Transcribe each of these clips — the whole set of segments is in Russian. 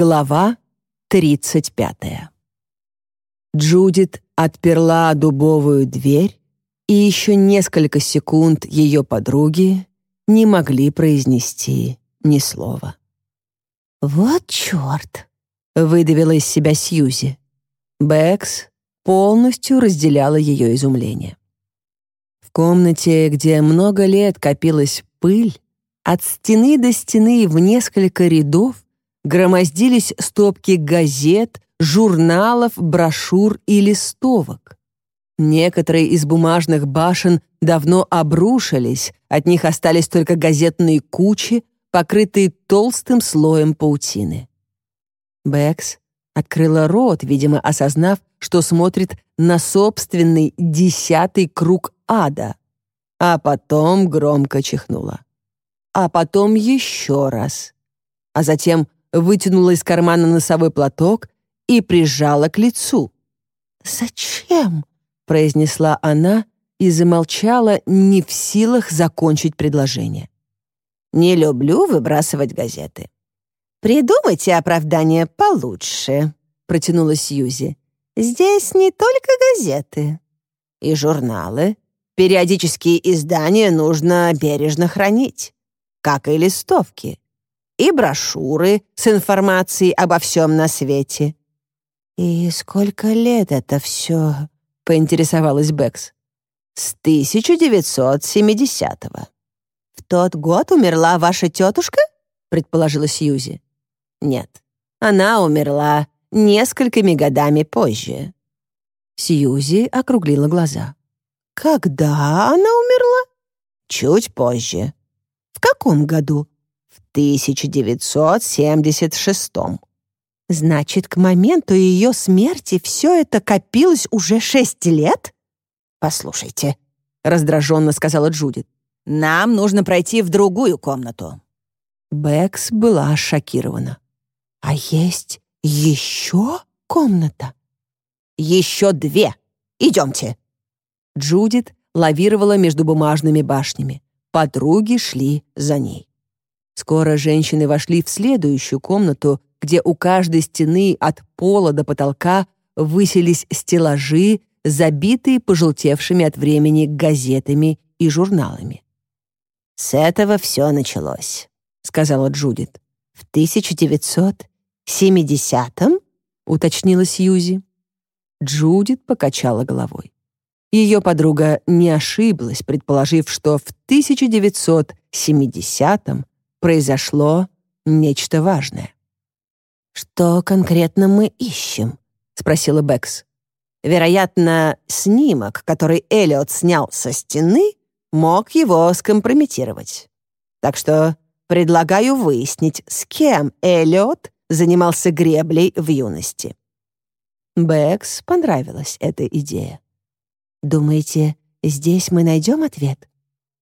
Глава 35. Джудит отперла дубовую дверь, и еще несколько секунд ее подруги не могли произнести ни слова. «Вот черт!» — выдавила из себя Сьюзи. Бэкс полностью разделяла ее изумление. В комнате, где много лет копилась пыль, от стены до стены в несколько рядов громоздились стопки газет, журналов, брошюр и листовок. Некоторые из бумажных башен давно обрушились, от них остались только газетные кучи, покрытые толстым слоем паутины. Бэкс открыла рот, видимо, осознав, что смотрит на собственный десятый круг ада, а потом громко чихнула. А потом еще раз. А затем вытянула из кармана носовой платок и прижала к лицу. «Зачем?» — произнесла она и замолчала, не в силах закончить предложение. «Не люблю выбрасывать газеты». «Придумайте оправдание получше», — протянула Сьюзи. «Здесь не только газеты. И журналы. Периодические издания нужно бережно хранить, как и листовки и брошюры с информацией обо всем на свете. «И сколько лет это все?» — поинтересовалась Бэкс. «С 1970-го». «В тот год умерла ваша тетушка?» — предположила Сьюзи. «Нет, она умерла несколькими годами позже». Сьюзи округлила глаза. «Когда она умерла?» «Чуть позже». «В каком году?» 1976 Значит, к моменту ее смерти все это копилось уже шесть лет? Послушайте, раздраженно сказала Джудит. Нам нужно пройти в другую комнату. Бэкс была шокирована. А есть еще комната? Еще две. Идемте. Джудит лавировала между бумажными башнями. Подруги шли за ней. Скоро женщины вошли в следующую комнату, где у каждой стены от пола до потолка высились стеллажи, забитые пожелтевшими от времени газетами и журналами. «С этого все началось», — сказала Джудит. «В 1970-м?» — уточнила Сьюзи. Джудит покачала головой. Ее подруга не ошиблась, предположив, что в 1970-м произошло нечто важное. «Что конкретно мы ищем?» — спросила Бэкс. «Вероятно, снимок, который Эллиот снял со стены, мог его скомпрометировать. Так что предлагаю выяснить, с кем Эллиот занимался греблей в юности». Бэкс понравилась эта идея. «Думаете, здесь мы найдем ответ?»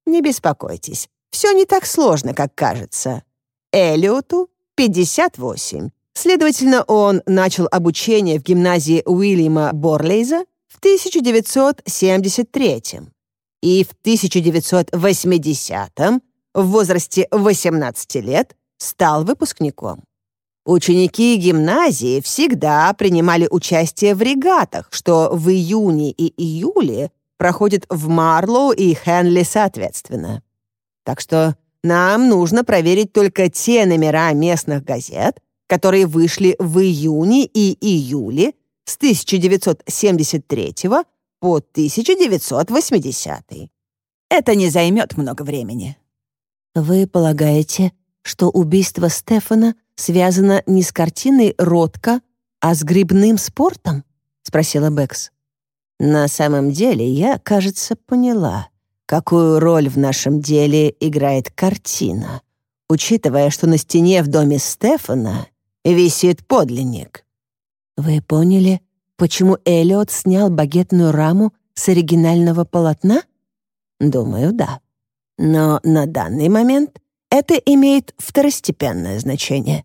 «Не беспокойтесь, все не так сложно, как кажется. Элиоту 58. Следовательно, он начал обучение в гимназии Уильяма Борлейза в 1973 и в 1980 в возрасте 18 лет стал выпускником. Ученики гимназии всегда принимали участие в регатах, что в июне и июле проходят в Марлоу и Хенли соответственно. Так что нам нужно проверить только те номера местных газет, которые вышли в июне и июле с 1973 по 1980. Это не займет много времени. Вы полагаете, что убийство Стефана связано не с картиной Ротко, а с грибным спортом? спросила Бэкс. На самом деле, я, кажется, поняла какую роль в нашем деле играет картина, учитывая, что на стене в доме Стефана висит подлинник. Вы поняли, почему Эллиот снял багетную раму с оригинального полотна? Думаю, да. Но на данный момент это имеет второстепенное значение.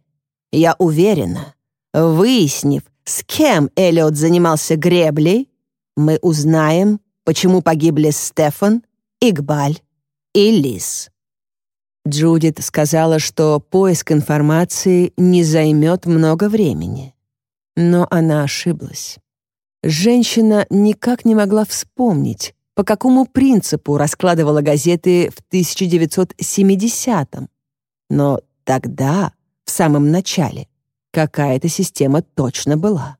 Я уверена, выяснив, с кем Эллиот занимался греблей, мы узнаем, почему погибли Стефан Игбаль и Лис. Джудит сказала, что поиск информации не займет много времени. Но она ошиблась. Женщина никак не могла вспомнить, по какому принципу раскладывала газеты в 1970-м. Но тогда, в самом начале, какая-то система точно была.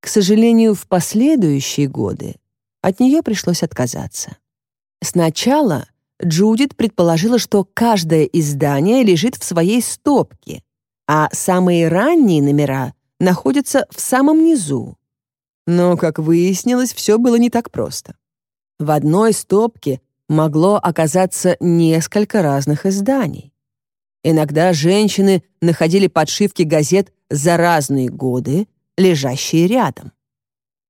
К сожалению, в последующие годы от нее пришлось отказаться. Сначала Джудит предположила, что каждое издание лежит в своей стопке, а самые ранние номера находятся в самом низу. Но, как выяснилось, все было не так просто. В одной стопке могло оказаться несколько разных изданий. Иногда женщины находили подшивки газет за разные годы, лежащие рядом.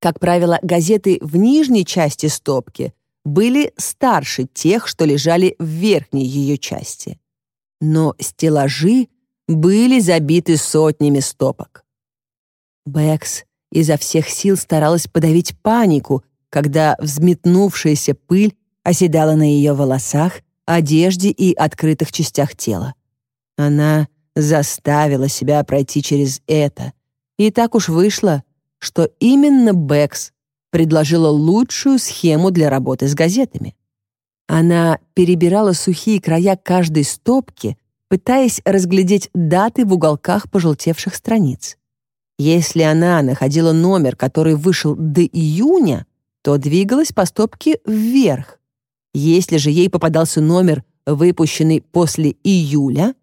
Как правило, газеты в нижней части стопки были старше тех, что лежали в верхней ее части. Но стеллажи были забиты сотнями стопок. Бэкс изо всех сил старалась подавить панику, когда взметнувшаяся пыль оседала на ее волосах, одежде и открытых частях тела. Она заставила себя пройти через это, и так уж вышло, что именно Бэкс предложила лучшую схему для работы с газетами. Она перебирала сухие края каждой стопки, пытаясь разглядеть даты в уголках пожелтевших страниц. Если она находила номер, который вышел до июня, то двигалась по стопке вверх. Если же ей попадался номер, выпущенный после июля,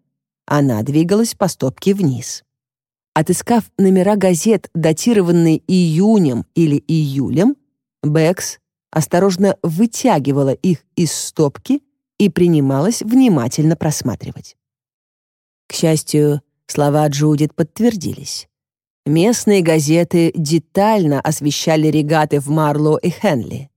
она двигалась по стопке вниз. Отыскав номера газет, датированные июнем или июлем, Бэкс осторожно вытягивала их из стопки и принималась внимательно просматривать. К счастью, слова Джудит подтвердились. Местные газеты детально освещали регаты в Марло и Хенли.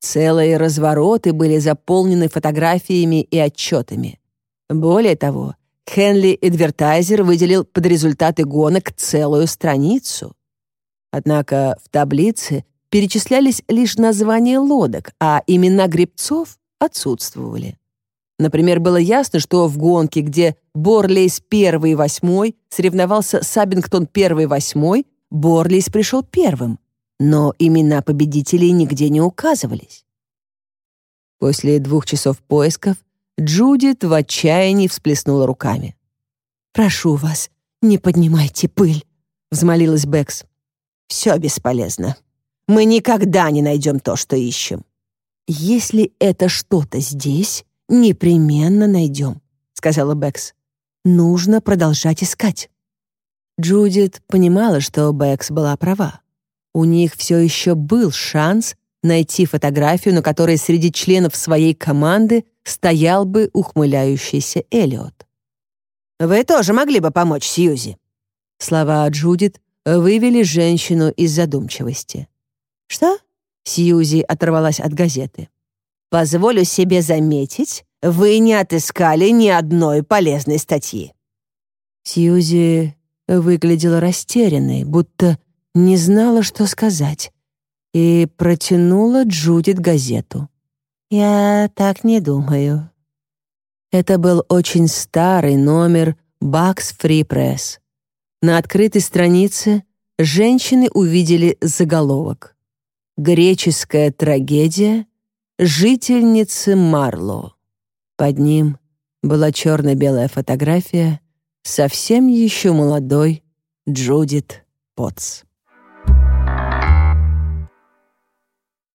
Целые развороты были заполнены фотографиями и отчетами. Более того, Хенли Эдвертайзер выделил под результаты гонок целую страницу. Однако в таблице перечислялись лишь названия лодок, а имена гребцов отсутствовали. Например, было ясно, что в гонке, где Борлейс первый и восьмой соревновался с Абингтон первый и восьмой, Борлейс пришел первым, но имена победителей нигде не указывались. После двух часов поисков Джудит в отчаянии всплеснула руками. «Прошу вас, не поднимайте пыль», — взмолилась Бэкс. «Все бесполезно. Мы никогда не найдем то, что ищем». «Если это что-то здесь, непременно найдем», — сказала Бэкс. «Нужно продолжать искать». Джудит понимала, что Бэкс была права. У них все еще был шанс найти фотографию, на которой среди членов своей команды стоял бы ухмыляющийся Элиот. «Вы тоже могли бы помочь Сьюзи». Слова Джудит вывели женщину из задумчивости. «Что?» — Сьюзи оторвалась от газеты. «Позволю себе заметить, вы не отыскали ни одной полезной статьи». Сьюзи выглядела растерянной, будто не знала, что сказать, и протянула Джудит газету. «Я так не думаю». Это был очень старый номер «Бакс Фри Пресс». На открытой странице женщины увидели заголовок «Греческая трагедия. Жительницы Марло». Под ним была черно-белая фотография совсем еще молодой Джудит Потс.